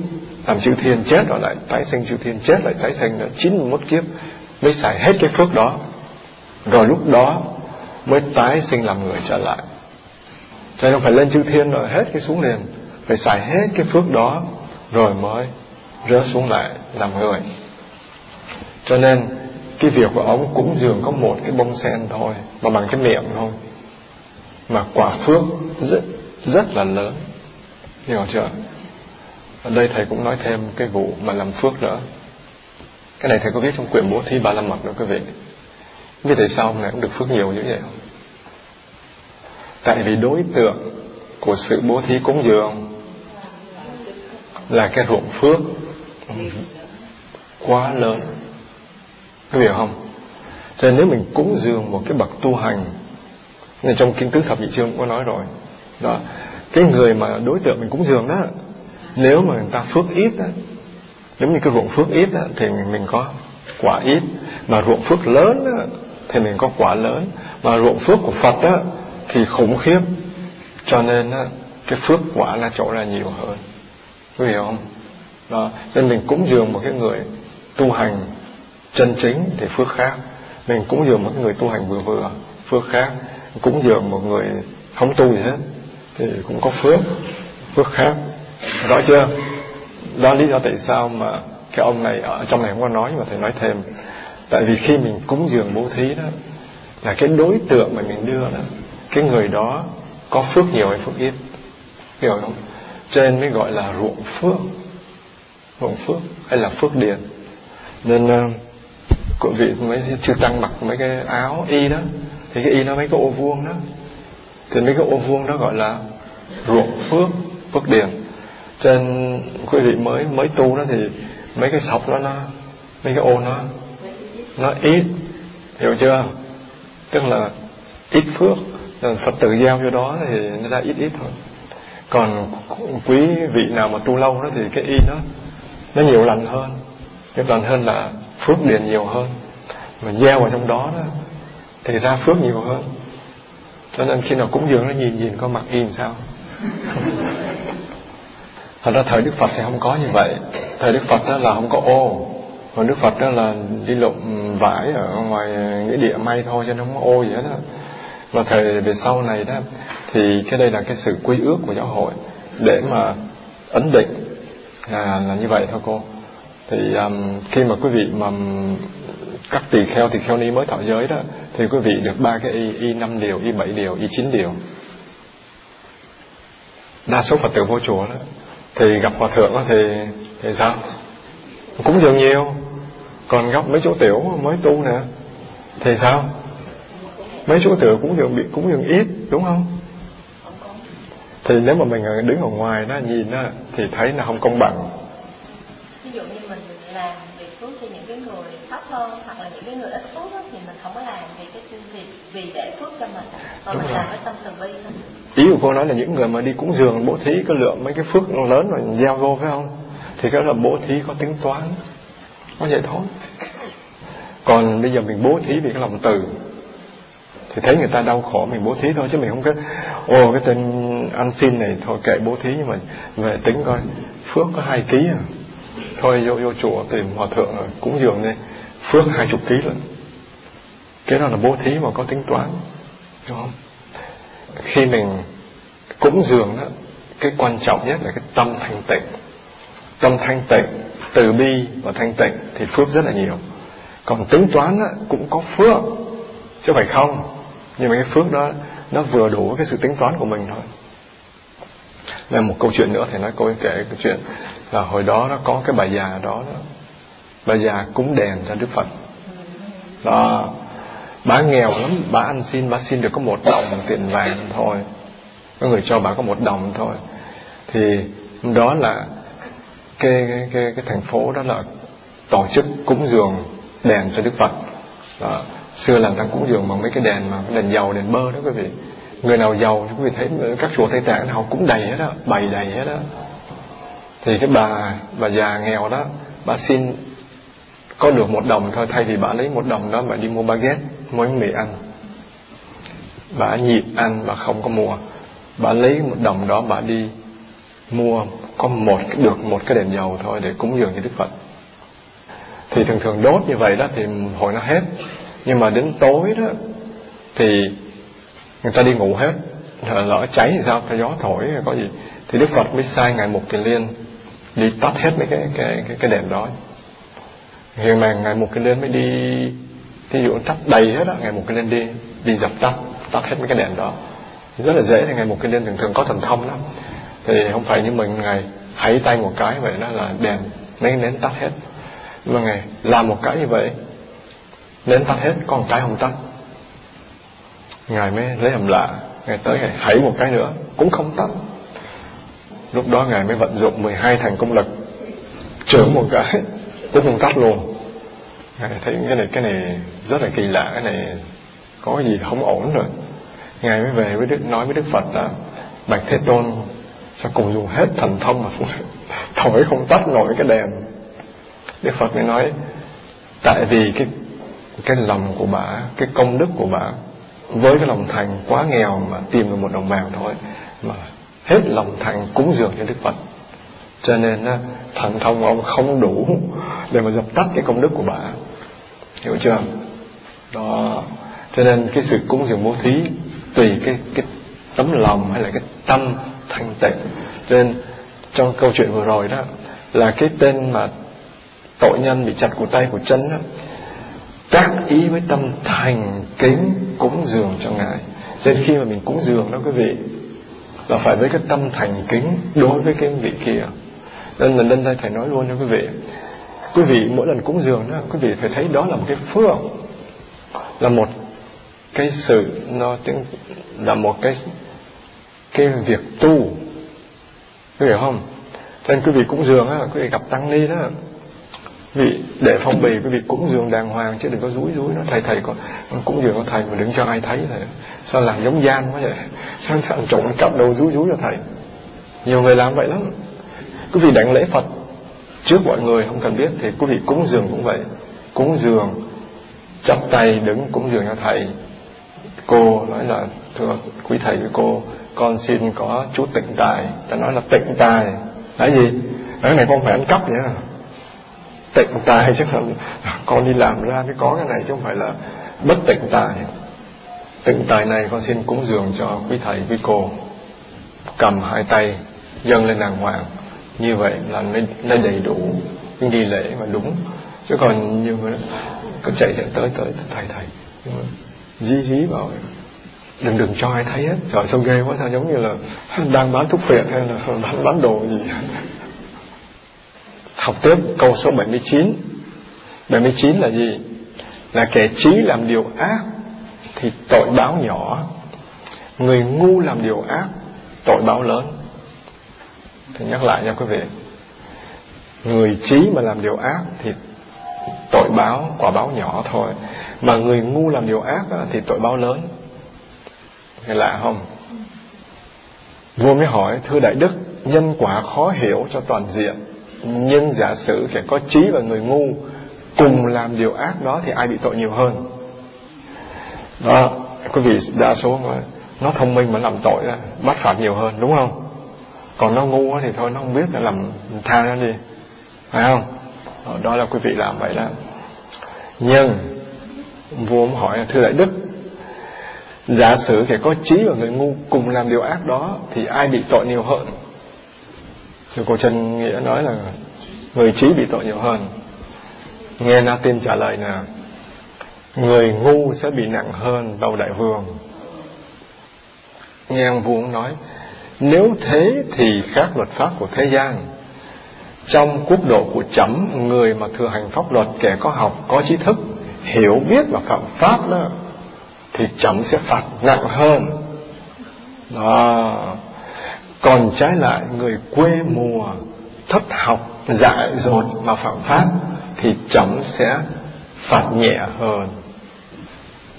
làm chư thiên chết rồi lại tái sinh, chư thiên chết lại tái sinh nữa. 91 kiếp mới xài hết cái phước đó. Rồi lúc đó mới tái sinh làm người trở lại. Cho nên phải lên chư thiên rồi hết cái xuống liền. Phải xài hết cái phước đó rồi mới rớt xuống lại làm người. Cho nên cái việc của ông cúng dường có một cái bông sen thôi, mà bằng cái miệng thôi, mà quả phước rất rất là lớn. Hiểu chưa? Ở đây thầy cũng nói thêm cái vụ mà làm phước nữa. Cái này thầy có viết trong quyển bố thí ba la mật đó quý vị. Biết tại sao hôm nay cũng được phước nhiều như vậy không? Tại vì đối tượng của sự bố thí cúng dường là cái ruộng phước quá lớn. Có hiểu không? Cho nên nếu mình cúng dường một cái bậc tu hành nên trong kinh tứ thập nhị chương cũng có nói rồi, đó, cái người mà đối tượng mình cúng dường đó nếu mà người ta phước ít á, nếu như cái ruộng phước ít á, thì mình, có quả ít. Mà ruộng phước lớn á, thì mình có quả lớn. Mà ruộng phước của Phật á, thì khủng khiếp. Cho nên á, cái phước quả là chỗ là nhiều hơn. Có hiểu không? Đó nên mình cúng dường một cái người tu hành chân chính thì phước khác. Mình cúng dường một người tu hành vừa vừa phước khác. Cúng dường một người không tu gì hết thì cũng có phước phước khác rõ chưa? Đó lý do tại sao mà cái ông này ở trong này không có nói mà thầy nói thêm. Tại vì khi mình cúng dường bố thí đó là cái đối tượng mà mình đưa đó cái người đó có phước nhiều hay phước ít? Hiểu không? Trên mới gọi là ruộng phước. Ruộng phước hay là phước điền. Nên uh, quý vị mới chưa tăng mặc mấy cái áo y đó thì cái y nó mấy cái ô vuông đó. Thì mấy cái ô vuông đó gọi là ruộng phước phước điền trên quý vị mới mới tu đó thì mấy cái sọc đó nó, mấy cái ô nó nó ít, hiểu chưa? Tức là ít phước, rồi phật tử gieo vô đó thì nó ra ít ít thôi. Còn quý vị nào mà tu lâu đó thì cái y nó nó nhiều lần hơn. Nhiều lần hơn là phước điền nhiều hơn. Mà gieo vào trong đó đó, thì ra phước nhiều hơn. Cho nên khi nào cúng dường nó nhìn nhìn có mặt y làm sao? thật ra thời đức phật thì không có như vậy. Thời đức phật đó là không có ô còn đức phật đó là đi lộn vải ở ngoài nghĩa địa may thôi cho nó không có ô gì hết đó và thời về sau này đó thì cái đây là cái sự quy ước của giáo hội. Để mà ấn định à, là như vậy thôi cô. Thì um, khi mà quý vị mà các tỳ kheo tỳ kheo ni mới thọ giới đó thì quý vị được ba cái y y năm điều y bảy điều y chín điều. Đa số phật tử vô chùa đó thì gặp hòa thượng thì thì sao? Cũng dường nhiều. Còn gặp mấy chỗ tiểu mới tu nè. Thì sao? Mấy chỗ tiểu cũng dường bị, cũng dường ít, đúng không? Thì nếu mà mình đứng ở ngoài đó, nhìn đó thì thấy là không công bằng. Ví dụ như mình làm phước cho những cái người thấp hơn hoặc là những cái người ít phước đó, thì mình không có làm vì cái vì vì để phước cho mình. Mà mình làm với tâm từ bi thôi. Ý của cô nói là những người mà đi cúng dường bố thí có lượng mấy cái phước lớn rồi gieo vô phải không? Thì cái là bố thí có tính toán. Có vậy thôi. Còn bây giờ mình bố thí vì cái lòng từ thì thấy người ta đau khổ mình bố thí thôi chứ mình không có ồ cái tên ăn xin này thôi kệ bố thí nhưng mà về tính coi phước có hai ký à thôi vô vô chùa tìm hòa thượng rồi cúng dường đi. Phước hai chục ký rồi cái đó là bố thí mà có tính toán đúng không? Khi mình cúng dường đó cái quan trọng nhất là cái tâm thanh tịnh. Tâm thanh tịnh từ bi và thanh tịnh thì phước rất là nhiều. Còn tính toán đó, cũng có phước chứ phải không? Nhưng mà cái phước đó nó vừa đủ cái sự tính toán của mình thôi. Là một câu chuyện nữa thì nói cô ấy kể cái chuyện là hồi đó nó có cái bà già đó, đó. Bà già cúng đèn cho đức phật. Đó. Bà nghèo lắm. Bà ăn xin bà xin được có một đồng tiền vàng thôi. Có người cho bà có một đồng thôi. Thì đó là cái cái cái, cái thành phố đó là tổ chức cúng dường đèn cho Đức Phật. Đó. xưa là ta cúng dường bằng mấy cái đèn mà đèn dầu đèn bơ đó quý vị. Người nào giàu quý vị thấy các chùa Tây Tạng nào cũng đầy hết đó bày đầy hết đó thì cái bà bà già nghèo đó, bà xin có được một đồng thôi. Thay vì bà lấy một đồng đó, bà đi mua baguette, mua mì ăn. Bà nhịn ăn mà không có mua. Bà lấy một đồng đó, bà đi mua có một, được một cái đèn dầu thôi để cúng dường cho Đức Phật. Thì thường thường đốt như vậy đó thì hồi nó hết. Nhưng mà đến tối đó thì người ta đi ngủ hết. Lỡ cháy thì sao? Gió thổi, có gì? Thì Đức Phật mới sai ngài Mục Kiền Liên đi tắt hết mấy cái cái cái, cái đèn đó. Hiện mà ngày một cái lên mới đi ví dụ tắt đầy hết á ngày một cái lên đi đi dập tắt tắt hết mấy cái đèn đó. Rất là dễ thì ngày một cái lên thường thường có thần thông lắm. Thì không phải như mình ngày hãy tay một cái vậy đó là đèn mấy nến tắt hết. Mà ngày làm một cái như vậy nến tắt hết còn cái không tắt. Ngài mới lấy làm lạ ngày tới ngày hãy một cái nữa cũng không tắt lúc đó ngài mới vận dụng 12 thành công lực, trưởng một cái, cũng không tắt luôn. Ngài thấy cái này cái này rất là kỳ lạ, cái này có gì không ổn rồi. Ngài mới về với đức, nói với đức phật là, bạch thế tôn, sao cùng dùng hết thần thông mà thổi không tắt nổi cái đèn? Đức phật mới nói, tại vì cái cái lòng của bà, cái công đức của bà, với cái lòng thành quá nghèo mà tìm được một đồng bào thôi, mà hết lòng thành cúng dường cho Đức Phật. Cho nên thần thông ông không đủ để mà dập tắt cái công đức của bà. Hiểu chưa? Đó. Cho nên cái sự cúng dường bố thí, tùy cái cái tấm lòng hay là cái tâm thanh tịnh. Cho nên trong câu chuyện vừa rồi đó, là cái tên mà tội nhân bị chặt của tay của chân đó tác ý với tâm thành kính cúng dường cho ngài. Cho nên khi mà mình cúng dường đó quý vị là phải với cái tâm thành kính đối với cái vị kia. Nên là lên đây thầy nói luôn cho quý vị. Quý vị mỗi lần cúng dường đó, quý vị phải thấy đó là một cái phước. Là một cái sự nó tiếng, là một cái cái việc tu. Quý vị hiểu không? Nên quý vị cúng dường á, quý vị gặp tăng ni đó vì để phong bì, quý vị cúng dường đàng hoàng chứ đừng có rúi rúi nó, thầy thầy có cúng dường có thầy mà đừng cho ai thấy thầy sao làm giống gian quá vậy? Sao thằng trộn cặp đầu rúi rúi cho thầy? Nhiều người làm vậy lắm. Quý vị đảnh lễ phật trước mọi người không cần biết thì quý vị cúng dường cũng vậy. Cúng dường, chắp tay đứng cúng dường cho thầy. Cô nói là, thưa quý thầy với cô, con xin có chút tịnh tài. Ta nói là, tịnh tài? Là gì? Cái này không phải ăn cắp nhá tịnh tài chứ không. Con đi làm ra mới có cái này chứ không phải là bất tịnh tài. Tịnh tài này con xin cúng dường cho quý thầy quý cô. Cầm hai tay dâng lên đàng hoàng. Như vậy là mới, đầy đủ nghi lễ mà đúng. Chứ còn nhiều người cứ chạy chạy tới tới thầy thầy. Dí dí vào đừng đừng cho ai thấy hết. Trời sao ghê quá sao giống như là đang bán thuốc phiện hay là bán bán đồ gì. Học tiếp câu số 79 79 là gì? Là kẻ trí làm điều ác Thì tội báo nhỏ. Người ngu làm điều ác, Tội báo lớn. Thì nhắc lại nha quý vị. Người trí mà làm điều ác Thì tội báo, quả báo nhỏ thôi. Mà người ngu làm điều ác Thì tội báo lớn. Nghe lạ không? Vua mới hỏi, Thưa Đại Đức, Nhân quả khó hiểu cho toàn diện nhưng giả sử kẻ có trí và người ngu cùng làm điều ác đó thì ai bị tội nhiều hơn? Đó quý vị đa số mà nó thông minh mà làm tội đó, bắt phạt nhiều hơn đúng không? Còn nó ngu thì thôi nó không biết là làm tha nó đi. Phải không? Đó, đó là quý vị làm vậy đó. Nhưng vua ông hỏi thưa đại đức giả sử kẻ có trí và người ngu cùng làm điều ác đó thì ai bị tội nhiều hơn? Sư cô Trân Nghĩa nói là người trí bị tội nhiều hơn. Nghe Na Tiên trả lời là người ngu sẽ bị nặng hơn đầu đại vương. Nghe ông vua nói nếu thế thì khác luật pháp của thế gian. Trong quốc độ của chấm người mà thừa hành pháp luật kẻ có học, có trí thức, hiểu biết và phạm pháp đó thì chấm sẽ phạt nặng hơn. Đó còn trái lại người quê mùa thất học dại dột mà phạm pháp thì chấm sẽ phạt nhẹ hơn.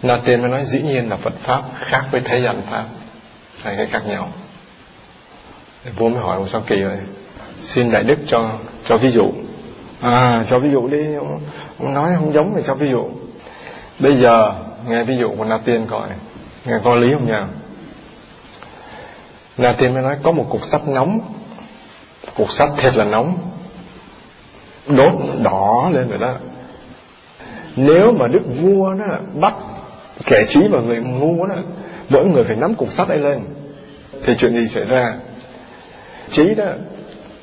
Na tiên mới nói dĩ nhiên là Phật Pháp khác với thế gian Pháp. Hai cái khác nhau. Vua mới hỏi ông sao kỳ vậy Xin Đại Đức cho cho ví dụ. À cho ví dụ đi. Ông, ông nói không giống thì cho ví dụ. Bây giờ nghe ví dụ của Na Tiên coi. Nghe có lý không nha? Na Tiên mới nói, có một cục sắt nóng. Cục sắt thiệt là nóng. Đốt đỏ lên rồi đó. Nếu mà Đức Vua đó bắt kẻ trí và người ngu đó, mỗi người phải nắm cục sắt ấy lên, thì chuyện gì xảy ra? Trí đó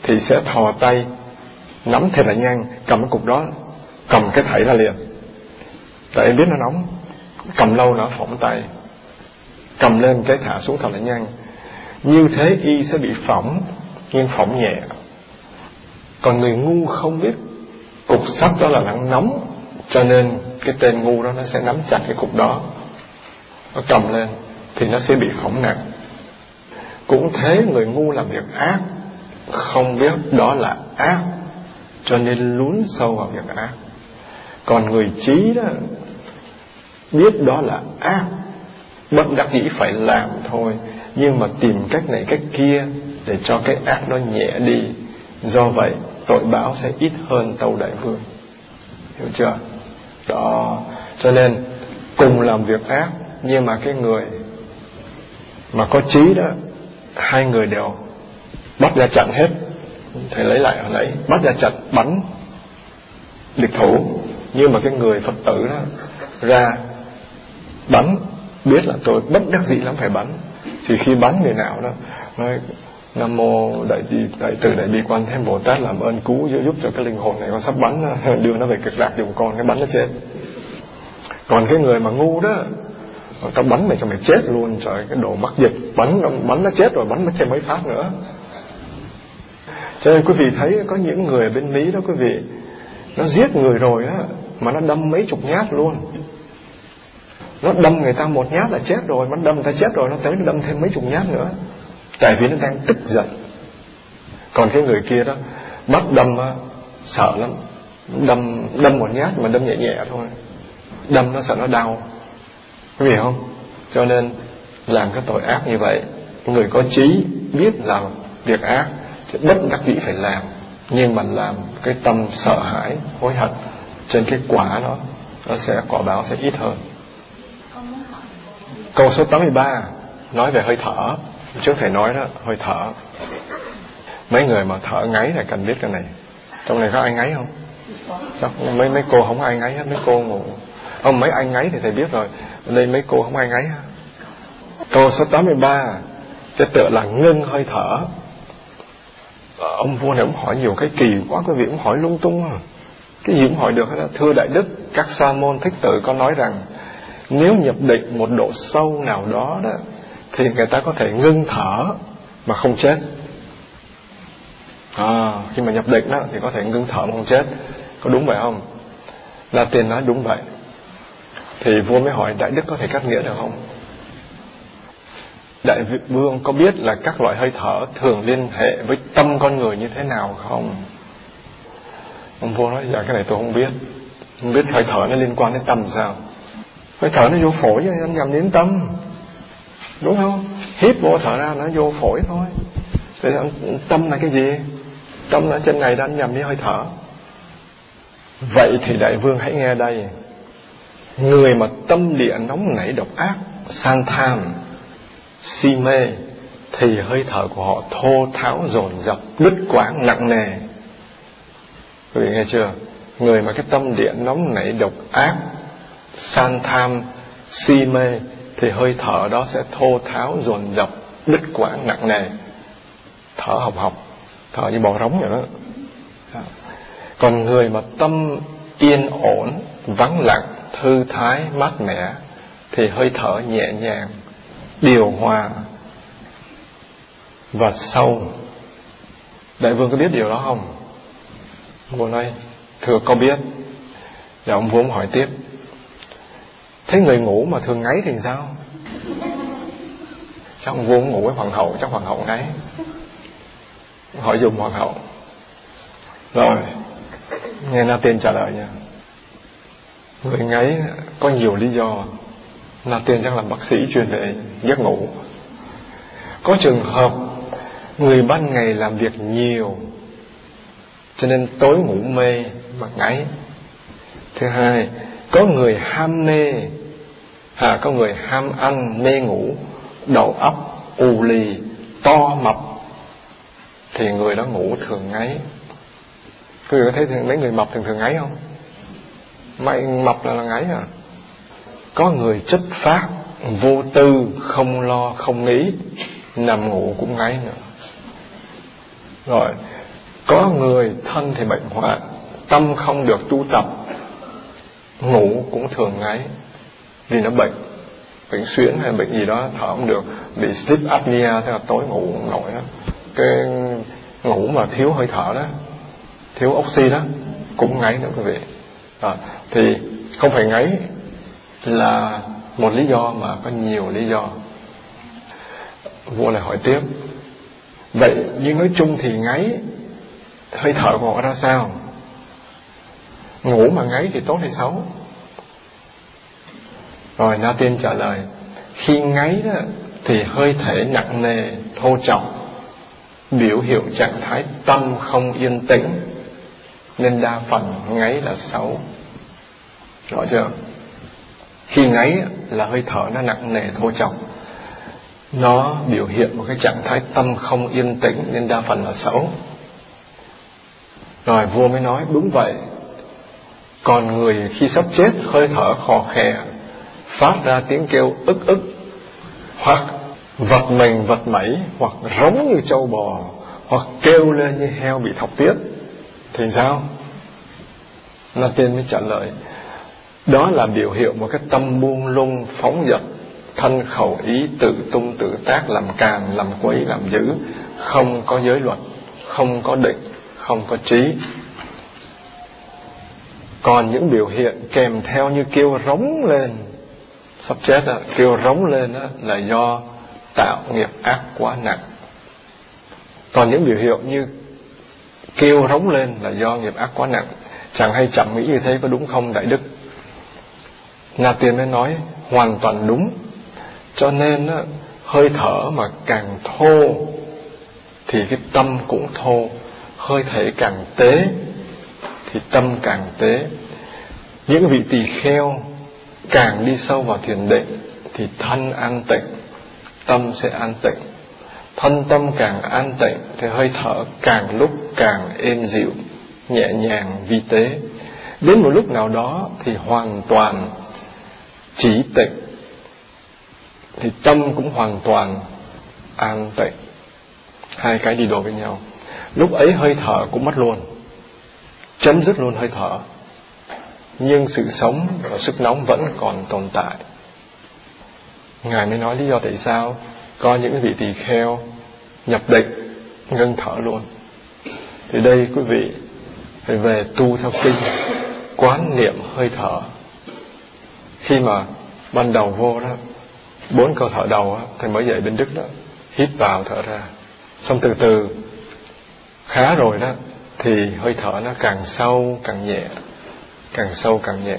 thì sẽ thò tay, nắm thật là nhanh, cầm cái cục đó, cầm cái thảy ra liền. Tại biết nó nóng, cầm lâu nó phỏng tay, cầm lên cái thả xuống thật là nhanh như thế y sẽ bị phỏng, nhưng phỏng nhẹ. Còn người ngu không biết, cục sắt đó là nắng nóng, cho nên cái tên ngu đó nó sẽ nắm chặt cái cục đó. Nó cầm lên, thì nó sẽ bị phỏng nặng. Cũng thế người ngu làm việc ác, không biết đó là ác, cho nên lún sâu vào việc ác. Còn người trí đó, biết đó là ác, bất đắc dĩ phải làm thôi nhưng mà tìm cách này cách kia để cho cái ác nó nhẹ đi. Do vậy, tội báo sẽ ít hơn tàu đại vương. Hiểu chưa? Đó. Cho nên, cùng làm việc ác, nhưng mà cái người mà có trí đó, hai người đều bắt ra chặn hết. Thầy lấy lại hồi nãy, bắt ra chặn bắn địch thủ. Nhưng mà cái người phật tử đó ra bắn, biết là tôi bất đắc dĩ lắm, phải bắn thì khi bắn người nào đó, nói, nam mô đại bi đại từ đại bi quan thế bồ tát làm ơn cứu giúp cho cái linh hồn này con sắp bắn, đưa nó về cực lạc dùng con cái bắn nó chết. Còn cái người mà ngu đó tao bắn mày cho mày chết luôn, trời, cái đồ mắc dịch, bắn bắn nó chết rồi bắn nó thêm mấy phát nữa. Cho nên quý vị thấy có những người bên Mỹ đó quý vị, nó giết người rồi á, mà nó đâm mấy chục nhát luôn nó đâm người ta một nhát là chết rồi nó đâm người ta chết rồi nó tới nó đâm thêm mấy chục nhát nữa. Tại vì nó đang tức giận. Còn cái người kia đó bắt đâm á, sợ lắm. Đâm đâm một nhát mà đâm nhẹ nhẹ thôi. Đâm nó sợ nó đau. Có hiểu không? Cho nên làm cái tội ác như vậy người có trí biết làm việc ác thì bất đắc dĩ phải làm. Nhưng mà làm cái tâm sợ hãi hối hận trên cái quả đó nó sẽ quả báo sẽ ít hơn câu số 83 nói về hơi thở. Trước thầy nói đó, hơi thở. Mấy người mà thở ngáy là cần biết cái này. Trong này có ai ngáy không? Chắc mấy mấy cô không ai ngáy hết, mấy cô ngủ. Không, mấy anh ngáy thì thầy biết rồi. Đây mấy cô không ai ngáy ha. Câu số 83 cái tựa là ngưng hơi thở. Ông vua này ông hỏi nhiều cái kỳ quá quý vị ông hỏi lung tung à. cái gì cũng hỏi được hết thưa đại đức, các sa môn thích tử có nói rằng nếu nhập định một độ sâu nào đó đó thì người ta có thể ngưng thở mà không chết. À, khi mà nhập định đó thì có thể ngưng thở mà không chết. Có đúng vậy không? La tiền nói đúng vậy. Thì vua mới hỏi đại đức có thể cắt nghĩa được không? Đại vương có biết là các loại hơi thở thường liên hệ với tâm con người như thế nào không? Ông vua nói dạ cái này tôi không biết. Không biết hơi thở nó liên quan đến tâm sao? Hơi thở nó vô phổi chứ anh nhầm đến tâm. Đúng không? Hít vô thở ra nó vô phổi thôi. Thì tâm là cái gì? Tâm là trên này đã nhầm với hơi thở. Vậy thì đại vương hãy nghe đây. Người mà tâm địa nóng nảy độc ác san tham, si mê, thì hơi thở của họ thô tháo, dồn dập đứt quãng, nặng nề. Quý vị nghe chưa? Người mà cái tâm địa nóng nảy độc ác san tham si mê, thì hơi thở đó sẽ thô tháo, dồn dập, đứt quãng, nặng nề. Thở học học thở như bò rống vậy đó. Còn người mà tâm yên ổn, vắng lặng, thư thái, mát mẻ, thì hơi thở nhẹ nhàng, điều hòa và sâu. Đại vương có biết điều đó không? Vua nói thưa có biết. Và ông vốn hỏi tiếp thế người ngủ mà thường ngáy thì sao? Trong vua ngủ với hoàng hậu, chắc hoàng hậu ngáy. Họ dùng hoàng hậu. Rồi, nghe na tiên trả lời nha. Người ngáy có nhiều lý do. Na tiên chắc là bác sĩ chuyên về giấc ngủ. Có trường hợp người ban ngày làm việc nhiều, cho nên tối ngủ mê mà ngáy. Thứ hai, có người ham mê à, có người ham ăn mê ngủ đầu óc ù lì to mập. Thì người đó ngủ thường ngáy. Quý vị có thấy thường, mấy người mập thường thường ngáy không? Mày mập là, là ngáy à? Có người chất phát vô tư không lo không nghĩ nằm ngủ cũng ngáy nữa. Rồi có người thân thì bệnh hoạn tâm không được tu tập ngủ cũng thường ngáy vì nó bệnh bệnh xuyến hay bệnh gì đó thở không được bị sleep apnea tức là tối ngủ không nổi đó cái ngủ mà thiếu hơi thở đó thiếu oxy đó cũng ngáy nữa quý vị. À, thì không phải ngáy là một lý do mà có nhiều lý do. Vua lại hỏi tiếp vậy nhưng nói chung thì ngáy hơi thở của họ ra sao? Ngủ mà ngáy thì tốt hay xấu? Rồi na tiên trả lời khi ngáy đó, thì hơi thể nặng nề thô trọng biểu hiện trạng thái tâm không yên tĩnh nên đa phần ngáy là xấu. Rõ chưa? Khi ngáy là hơi thở nó nặng nề thô trọng. Nó biểu hiện một cái trạng thái tâm không yên tĩnh nên đa phần là xấu. Rồi vua mới nói đúng vậy. Còn người khi sắp chết hơi thở khò khè phát ra tiếng kêu ức ức. Hoặc vật mình vật mẩy, hoặc rống như trâu bò, hoặc kêu lên như heo bị thọc tiết, thì sao? Na tiên mới trả lời, đó là biểu hiệu một cái tâm buông lung, phóng dật thân khẩu ý tự tung tự tác, làm càng làm quấy, làm dữ, không có giới luật, không có định, không có trí. Còn những biểu hiện kèm theo như kêu rống lên sắp chết đó, kêu rống lên đó, là do tạo nghiệp ác quá nặng. Còn những biểu hiện như kêu rống lên là do nghiệp ác quá nặng chẳng hay chẳng nghĩ như thế có đúng không đại đức? Na Tiên mới nói hoàn toàn đúng. Cho nên đó, hơi thở mà càng thô thì cái tâm cũng thô hơi thể càng tế thì tâm càng tế. Những vị tỳ kheo càng đi sâu vào thiền định thì thân an tịnh, tâm sẽ an tịnh. Thân tâm càng an tịnh thì hơi thở càng lúc càng êm dịu, nhẹ nhàng, vi tế. Đến một lúc nào đó thì hoàn toàn chỉ tịnh, thì tâm cũng hoàn toàn an tịnh. Hai cái đi đôi với nhau. Lúc ấy hơi thở cũng mất luôn. Chấm dứt luôn hơi thở nhưng sự sống và sức nóng vẫn còn tồn tại. Ngài mới nói lý do tại sao có những vị tỳ kheo nhập định ngưng thở luôn. Thì đây quý vị phải về tu theo kinh quán niệm hơi thở. Khi mà ban đầu vô đó bốn câu thở đầu á, thầy mới dậy bên đức đó hít vào thở ra. Xong từ từ khá rồi đó thì hơi thở nó càng sâu càng nhẹ càng sâu càng nhẹ.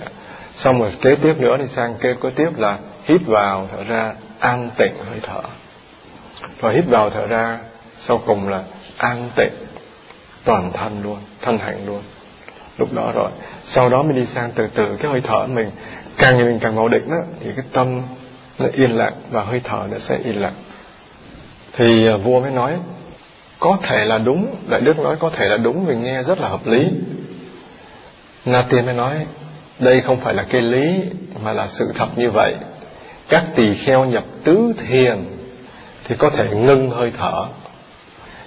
Xong rồi kế tiếp nữa đi sang kế kế tiếp là hít vào thở ra an tịnh hơi thở. Rồi hít vào thở ra, sau cùng là an tịnh, toàn thân luôn, thân hạnh luôn. Lúc đó rồi. Sau đó mình đi sang từ từ cái hơi thở mình, càng ngày mình càng vào định đó, thì cái tâm nó yên lặng và hơi thở nó sẽ yên lặng. Thì à, vua mới nói, có thể là đúng. Đại đức nói, có thể là đúng vì nghe rất là hợp lý na tiên mới nói đây không phải là cái lý mà là sự thật như vậy. Các tỳ kheo nhập tứ thiền thì có thể ngưng hơi thở.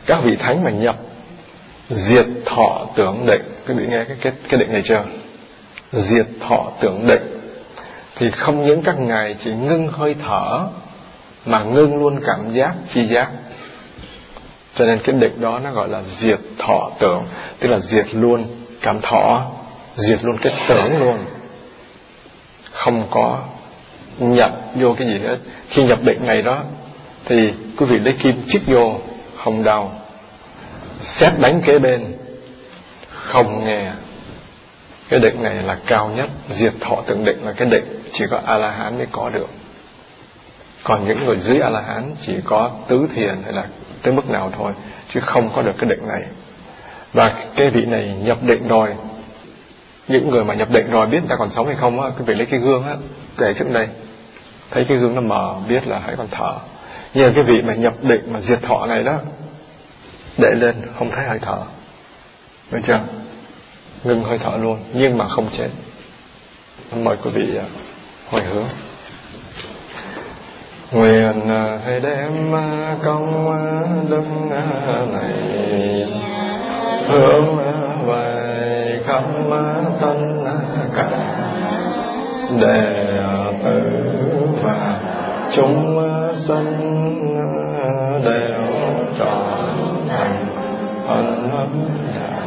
Các vị thánh mà nhập diệt thọ tưởng định. Các vị nghe cái cái, cái định này chưa? Diệt thọ tưởng định. Thì không những các ngài chỉ ngưng hơi thở mà ngưng luôn cảm giác chi giác. Cho nên cái định đó nó gọi là diệt thọ tưởng tức là diệt luôn cảm thọ diệt luôn cái tưởng luôn. Không có nhập vô cái gì hết. Khi nhập định ngày đó, thì quý vị lấy kim chích vô không đau xét đánh kế bên. Không nghe. Cái định này là cao nhất. Diệt thọ tưởng định là cái định. Chỉ có a la hán mới có được. Còn những người dưới a la hán chỉ có tứ thiền hay là tới mức nào thôi, chứ không có được cái định này. Và cái vị này nhập định rồi những người mà nhập định rồi biết ta còn sống hay không á, cứ phải lấy cái gương á để trước đây. Thấy cái gương nó mờ, biết là hãy còn thở. Như cái vị mà nhập định, mà diệt thọ này đó, để lên, không thấy hơi thở. Được chưa? Ngừng hơi thở luôn, nhưng mà không chết. Mời quý vị à, hồi hướng. Nguyện à, hãy đem à, công đức này, hướng về khâm tân cả. Đệ tử và chúng sanh đều trọn thành hạnh đạo